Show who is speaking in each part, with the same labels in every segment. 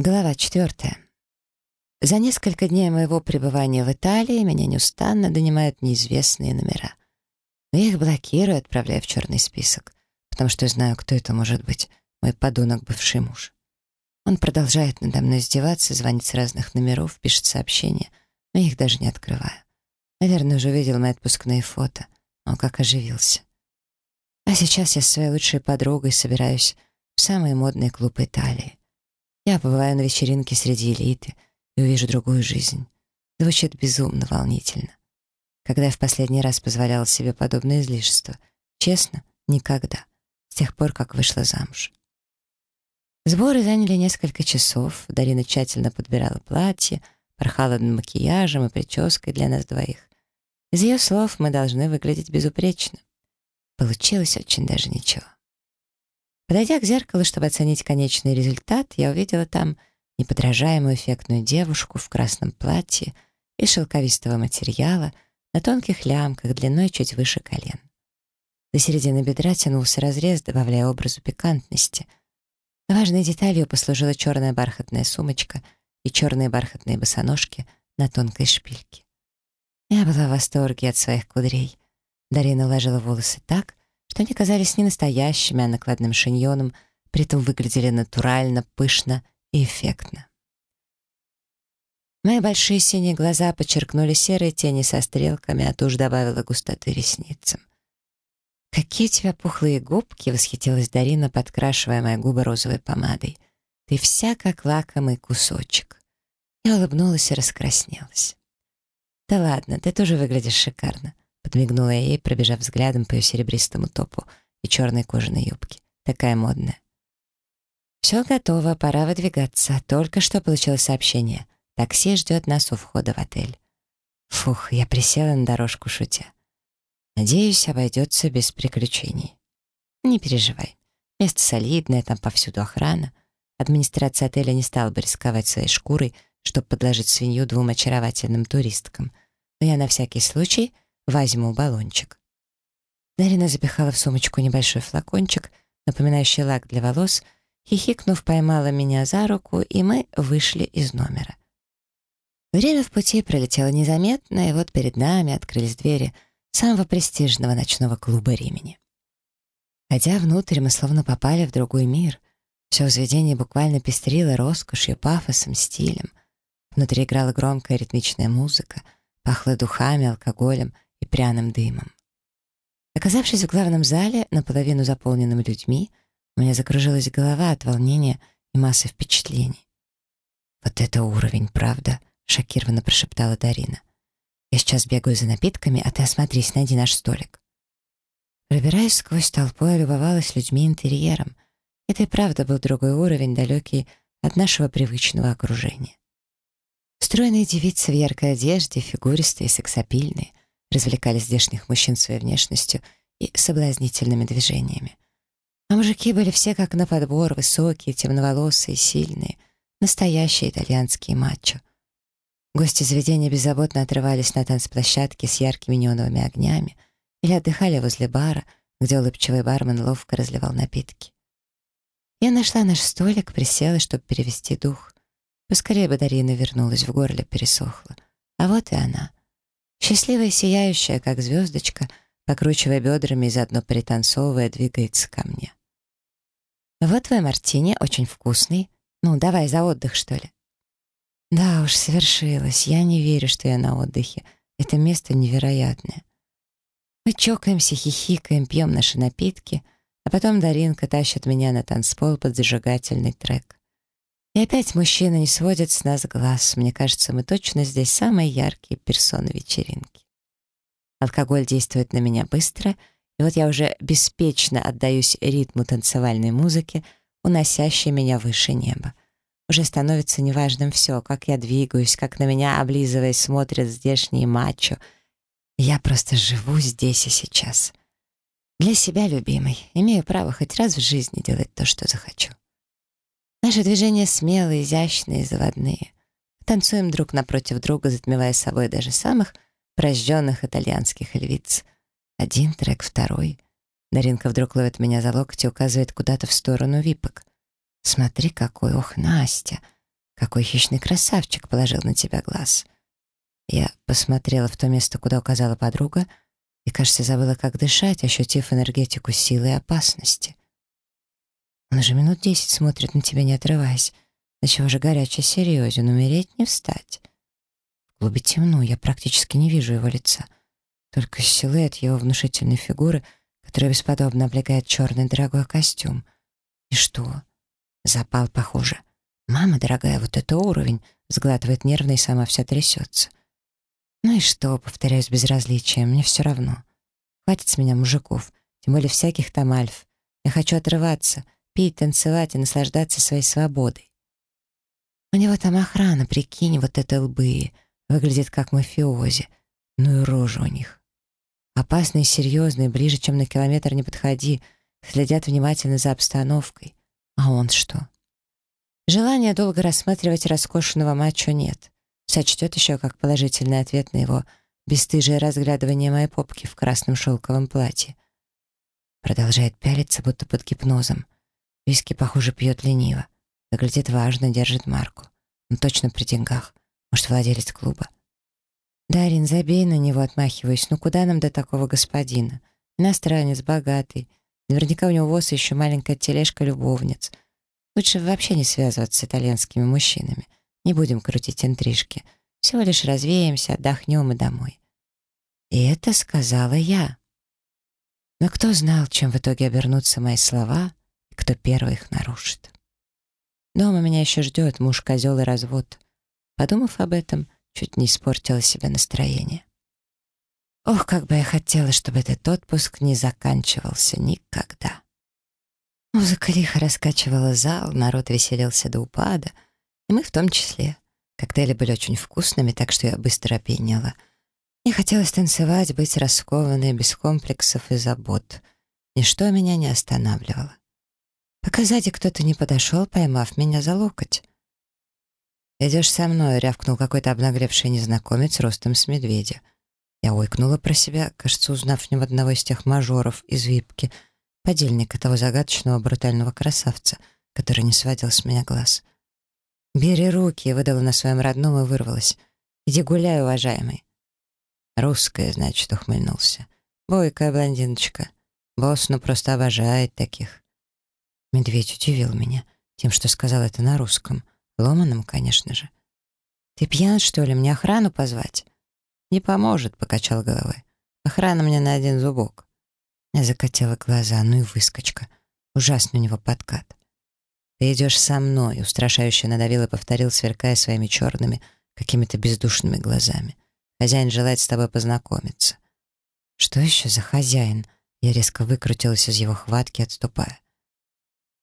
Speaker 1: Глава четвертая. За несколько дней моего пребывания в Италии меня неустанно донимают неизвестные номера. Но я их блокирую, отправляя в черный список, потому что знаю, кто это может быть, мой подонок бывший муж. Он продолжает надо мной издеваться, звонит с разных номеров, пишет сообщения, но я их даже не открываю. Наверное, уже видел мои отпускные фото. Он как оживился. А сейчас я с своей лучшей подругой собираюсь в самый модный клуб Италии. Я побываю на вечеринке среди элиты и увижу другую жизнь. Звучит безумно волнительно. Когда я в последний раз позволяла себе подобное излишество? Честно, никогда. С тех пор, как вышла замуж. Сборы заняли несколько часов. Дарина тщательно подбирала платье, порхала над макияжем и прической для нас двоих. Из ее слов мы должны выглядеть безупречно. Получилось очень даже ничего. Подойдя к зеркалу, чтобы оценить конечный результат, я увидела там неподражаемую эффектную девушку в красном платье из шелковистого материала на тонких лямках длиной чуть выше колен. До середины бедра тянулся разрез, добавляя образу пикантности. Важной деталью послужила черная бархатная сумочка и черные бархатные босоножки на тонкой шпильке. Я была в восторге от своих кудрей. Дарина уложила волосы так, что они казались не настоящими, а накладным шиньоном, при этом выглядели натурально, пышно и эффектно. Мои большие синие глаза подчеркнули серые тени со стрелками, а тушь добавила густоты ресницам. «Какие у тебя пухлые губки!» — восхитилась Дарина, подкрашивая мои губы розовой помадой. «Ты вся как лакомый кусочек». Я улыбнулась и раскраснелась. «Да ладно, ты тоже выглядишь шикарно. Подмигнула я ей, пробежав взглядом по ее серебристому топу и черной кожаной юбке. Такая модная. «Все готово, пора выдвигаться. Только что получилось сообщение. Такси ждет нас у входа в отель». Фух, я присела на дорожку, шутя. Надеюсь, обойдется без приключений. Не переживай. Место солидное, там повсюду охрана. Администрация отеля не стала бы рисковать своей шкурой, чтобы подложить свинью двум очаровательным туристкам. Но я на всякий случай Возьму баллончик. Дарина запихала в сумочку небольшой флакончик, напоминающий лак для волос, хихикнув, поймала меня за руку, и мы вышли из номера. Время в пути пролетело незаметно, и вот перед нами открылись двери самого престижного ночного клуба Римени. Хотя внутрь, мы словно попали в другой мир. Все заведение буквально пестрило роскошью, пафосом, стилем. Внутри играла громкая ритмичная музыка, пахло духами, алкоголем — и пряным дымом. Оказавшись в главном зале, наполовину заполненным людьми, у меня закружилась голова от волнения и массы впечатлений. «Вот это уровень, правда?» — шокированно прошептала Дарина. «Я сейчас бегаю за напитками, а ты осмотрись, найди наш столик». Пробираясь сквозь толпу, я любовалась людьми интерьером. Это и правда был другой уровень, далекий от нашего привычного окружения. Стройные девицы в яркой одежде, фигуристые, сексапильные, развлекали здешних мужчин своей внешностью и соблазнительными движениями. А мужики были все как на подбор, высокие, темноволосые, сильные, настоящие итальянские мачо. Гости заведения беззаботно отрывались на танцплощадке с яркими неоновыми огнями или отдыхали возле бара, где улыбчивый бармен ловко разливал напитки. Я нашла наш столик, присела, чтобы перевести дух. Поскорее бы Дарина вернулась, в горле пересохла. А вот и она — Счастливая, сияющая, как звездочка, покручивая бедрами и заодно пританцовывая, двигается ко мне. «Вот твой мартини, очень вкусный. Ну, давай за отдых, что ли?» «Да уж, свершилось. Я не верю, что я на отдыхе. Это место невероятное». Мы чокаемся, хихикаем, пьем наши напитки, а потом Даринка тащит меня на танцпол под зажигательный трек. И опять мужчина не сводит с нас глаз. Мне кажется, мы точно здесь самые яркие персоны вечеринки. Алкоголь действует на меня быстро, и вот я уже беспечно отдаюсь ритму танцевальной музыки, уносящей меня выше неба. Уже становится неважным все, как я двигаюсь, как на меня, облизываясь, смотрят здешние мачо. Я просто живу здесь и сейчас. Для себя, любимый, имею право хоть раз в жизни делать то, что захочу. Наши движения смелые, изящные, заводные. Танцуем друг напротив друга, затмевая собой даже самых прожженных итальянских львиц. Один трек, второй. Даринка вдруг ловит меня за локоть и указывает куда-то в сторону випок. «Смотри, какой, ох, Настя! Какой хищный красавчик положил на тебя глаз. Я посмотрела в то место, куда указала подруга, и, кажется, забыла, как дышать, ощутив энергетику силы и опасности. Он уже минут десять смотрит на тебя, не отрываясь. Да чего же горячий серьезен, умереть не встать. В клубе темно, я практически не вижу его лица. Только силуэт его внушительной фигуры, которая бесподобно облегает черный дорогой костюм. И что? Запал, похоже. «Мама, дорогая, вот это уровень!» Сглатывает нервно и сама вся трясется. «Ну и что?» — повторяюсь безразличием. «Мне все равно. Хватит с меня мужиков, тем более всяких там альф. Я хочу отрываться, пить, танцевать и наслаждаться своей свободой. У него там охрана, прикинь, вот это лбы. Выглядит как мафиози. Ну и рожа у них. Опасные серьезные, ближе, чем на километр не подходи. Следят внимательно за обстановкой. А он что? Желания долго рассматривать роскошного мачо нет. Сочтет еще как положительный ответ на его бесстыжее разглядывание моей попки в красном шелковом платье. Продолжает пялиться, будто под гипнозом. Виски, похоже, пьет лениво. Выглядит важно, держит марку. Он точно при деньгах. Может, владелец клуба. «Дарин, забей на него», отмахиваюсь. «Ну куда нам до такого господина? Иностранец, богатый. Наверняка у него воз еще маленькая тележка любовниц. Лучше вообще не связываться с итальянскими мужчинами. Не будем крутить интрижки. Всего лишь развеемся, отдохнем и домой». И это сказала я. Но кто знал, чем в итоге обернутся мои слова, кто первый их нарушит. Дома меня еще ждет муж-козел и развод. Подумав об этом, чуть не испортила себе настроение. Ох, как бы я хотела, чтобы этот отпуск не заканчивался никогда. Музыка лихо раскачивала зал, народ веселился до упада, и мы в том числе. Коктейли были очень вкусными, так что я быстро опьянела. Мне хотелось танцевать, быть раскованной, без комплексов и забот. Ничто меня не останавливало. Пока сзади кто-то не подошел, поймав меня за локоть. «Идешь со мной», — рявкнул какой-то обнагревший незнакомец ростом с медведя. Я ойкнула про себя, кажется, узнав в нем одного из тех мажоров из випки, подельника того загадочного брутального красавца, который не сводил с меня глаз. «Бери руки», — выдала на своем родном и вырвалась. «Иди гуляй, уважаемый». «Русская, значит», — ухмыльнулся. «Бойкая блондиночка. Босс, ну, просто обожает таких». Медведь удивил меня тем, что сказал это на русском — Ломаным, конечно же. «Ты пьян, что ли? Мне охрану позвать?» «Не поможет», — покачал головой. «Охрана мне на один зубок». Я закатила глаза, ну и выскочка. Ужасный у него подкат. «Ты идешь со мной», — устрашающе надавил и повторил, сверкая своими черными, какими-то бездушными глазами. «Хозяин желает с тобой познакомиться». «Что еще за хозяин?» Я резко выкрутилась из его хватки, отступая.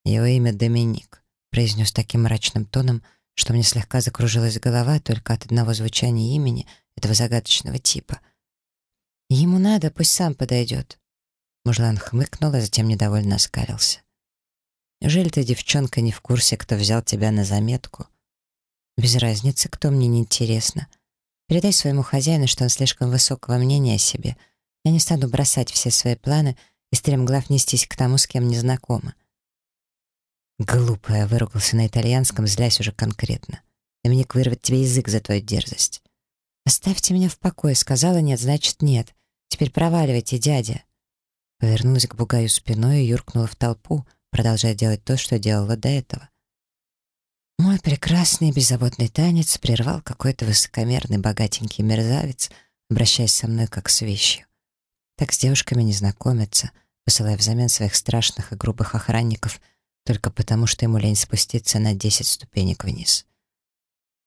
Speaker 1: Его имя Доминик произнес таким мрачным тоном, что мне слегка закружилась голова только от одного звучания имени этого загадочного типа. «Ему надо, пусть сам подойдет». Мужлан хмыкнул, а затем недовольно оскалился. «Неужели ты, девчонка, не в курсе, кто взял тебя на заметку?» «Без разницы, кто мне не интересно. Передай своему хозяину, что он слишком высокого мнения о себе. Я не стану бросать все свои планы и стремглав нестись к тому, с кем не знакома. «Глупая», — выругался на итальянском, злясь уже конкретно. «Доминик вырвет тебе язык за твою дерзость». «Оставьте меня в покое», — сказала «нет», значит «нет». «Теперь проваливайте, дядя». Повернулась к бугаю спиной и юркнула в толпу, продолжая делать то, что делала до этого. Мой прекрасный беззаботный танец прервал какой-то высокомерный богатенький мерзавец, обращаясь со мной как с вещью. Так с девушками не знакомятся, посылая взамен своих страшных и грубых охранников — только потому, что ему лень спуститься на десять ступенек вниз.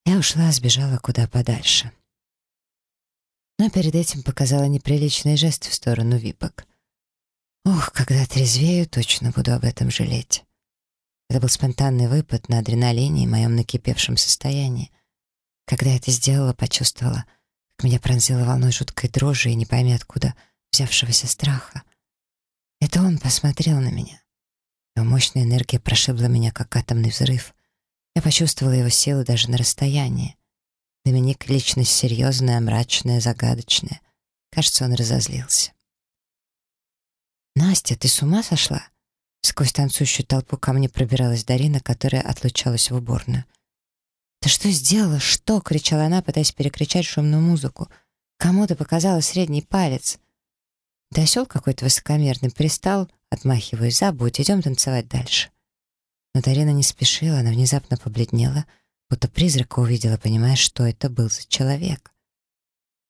Speaker 1: Я ушла, сбежала куда подальше. Но перед этим показала неприличный жест в сторону випок. Ох, когда трезвею, точно буду об этом жалеть. Это был спонтанный выпад на адреналине и моем накипевшем состоянии. Когда я это сделала, почувствовала, как меня пронзила волной жуткой дрожи и не пойми откуда взявшегося страха. Это он посмотрел на меня. Его мощная энергия прошибла меня, как атомный взрыв. Я почувствовала его силу даже на расстоянии. Доминик — личность серьезная, мрачная, загадочная. Кажется, он разозлился. «Настя, ты с ума сошла?» Сквозь танцующую толпу ко мне пробиралась Дарина, которая отлучалась в уборную. «Ты что сделала? Что?» — кричала она, пытаясь перекричать шумную музыку. «Кому ты показала средний палец?» Да осел какой-то высокомерный пристал, отмахиваюсь, забудь, идем танцевать дальше. Но Дарина не спешила, она внезапно побледнела, будто призрака увидела, понимая, что это был за человек.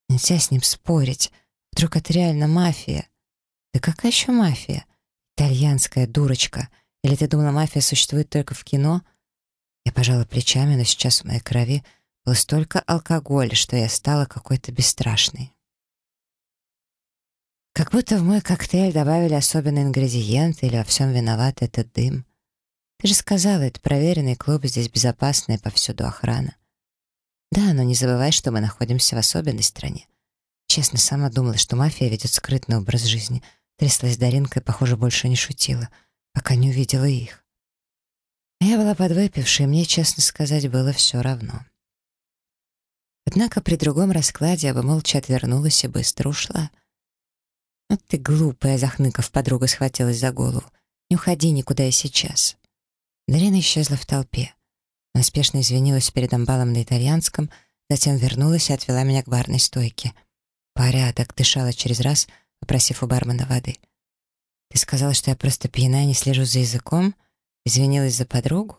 Speaker 1: Нельзя с ним спорить. Вдруг это реально мафия? Да какая еще мафия? Итальянская дурочка. Или ты думала, мафия существует только в кино? Я пожала плечами, но сейчас в моей крови было столько алкоголя, что я стала какой-то бесстрашной. Как будто в мой коктейль добавили особенный ингредиент или во всем виноват этот дым. Ты же сказала, это проверенный клуб, здесь безопасная повсюду охрана. Да, но не забывай, что мы находимся в особенной стране. Честно, сама думала, что мафия ведет скрытный образ жизни. Тряслась Даринка и, похоже, больше не шутила, пока не увидела их. Я была подвыпившей, и мне, честно сказать, было все равно. Однако при другом раскладе я бы молча отвернулась и быстро ушла — «Вот ты глупая!» — захныков подруга схватилась за голову. «Не уходи никуда и сейчас!» Дарина исчезла в толпе. Она спешно извинилась перед амбалом на итальянском, затем вернулась и отвела меня к барной стойке. «Порядок!» — дышала через раз, попросив у бармена воды. «Ты сказала, что я просто пьяна и не слежу за языком? Извинилась за подругу?»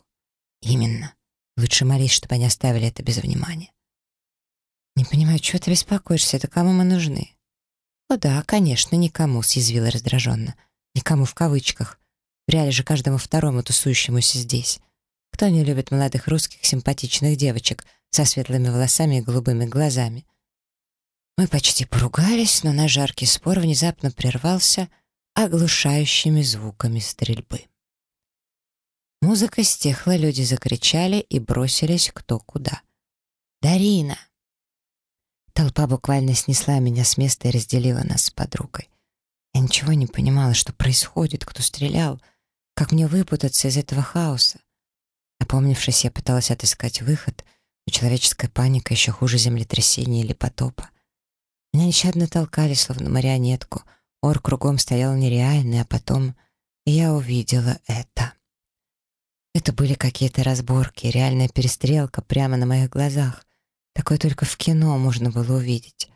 Speaker 1: «Именно. Лучше молись, чтобы они оставили это без внимания». «Не понимаю, чего ты беспокоишься? Это кому мы нужны?» «О да, конечно, никому», — съязвила раздраженно. «Никому в кавычках. В же каждому второму тусующемуся здесь. Кто не любит молодых русских симпатичных девочек со светлыми волосами и голубыми глазами?» Мы почти поругались, но наш жаркий спор внезапно прервался оглушающими звуками стрельбы. Музыка стихла, люди закричали и бросились кто куда. «Дарина!» Толпа буквально снесла меня с места и разделила нас с подругой. Я ничего не понимала, что происходит, кто стрелял, как мне выпутаться из этого хаоса. Опомнившись, я пыталась отыскать выход, но человеческая паника еще хуже землетрясения или потопа. Меня нещадно толкали, словно марионетку. Ор кругом стоял нереальный, а потом я увидела это. Это были какие-то разборки, реальная перестрелка прямо на моих глазах. Такое только в кино можно было увидеть.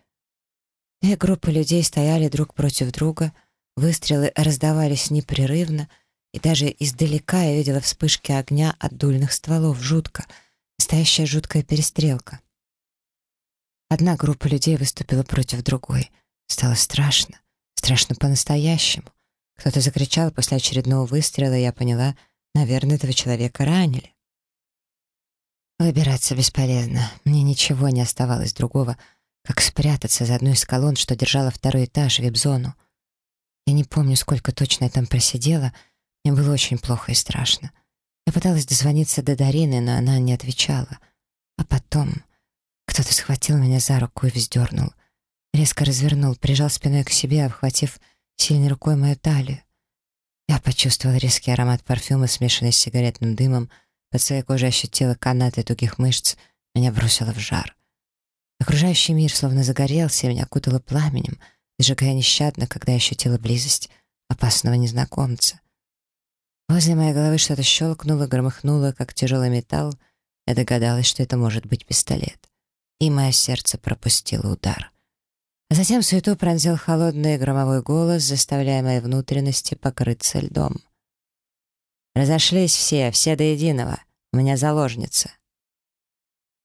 Speaker 1: Две группы людей стояли друг против друга, выстрелы раздавались непрерывно, и даже издалека я видела вспышки огня от дульных стволов. Жутко. Настоящая жуткая перестрелка. Одна группа людей выступила против другой. Стало страшно. Страшно по-настоящему. Кто-то закричал после очередного выстрела, и я поняла, наверное, этого человека ранили. Выбираться бесполезно. Мне ничего не оставалось другого, как спрятаться за одну из колонн, что держала второй этаж, вип-зону. Я не помню, сколько точно я там просидела. Мне было очень плохо и страшно. Я пыталась дозвониться до Дарины, но она не отвечала. А потом кто-то схватил меня за руку и вздернул. Резко развернул, прижал спиной к себе, обхватив сильной рукой мою талию. Я почувствовала резкий аромат парфюма, смешанный с сигаретным дымом, под своей кожей ощутила канаты тугих мышц, меня бросило в жар. Окружающий мир словно загорелся, и меня окутало пламенем, сжигая нещадно, когда я ощутила близость опасного незнакомца. Возле моей головы что-то щелкнуло, громыхнуло, как тяжелый металл. Я догадалась, что это может быть пистолет. И мое сердце пропустило удар. А затем суету пронзил холодный громовой голос, заставляя мои внутренности покрыться льдом. Разошлись все, все до единого. У меня заложница.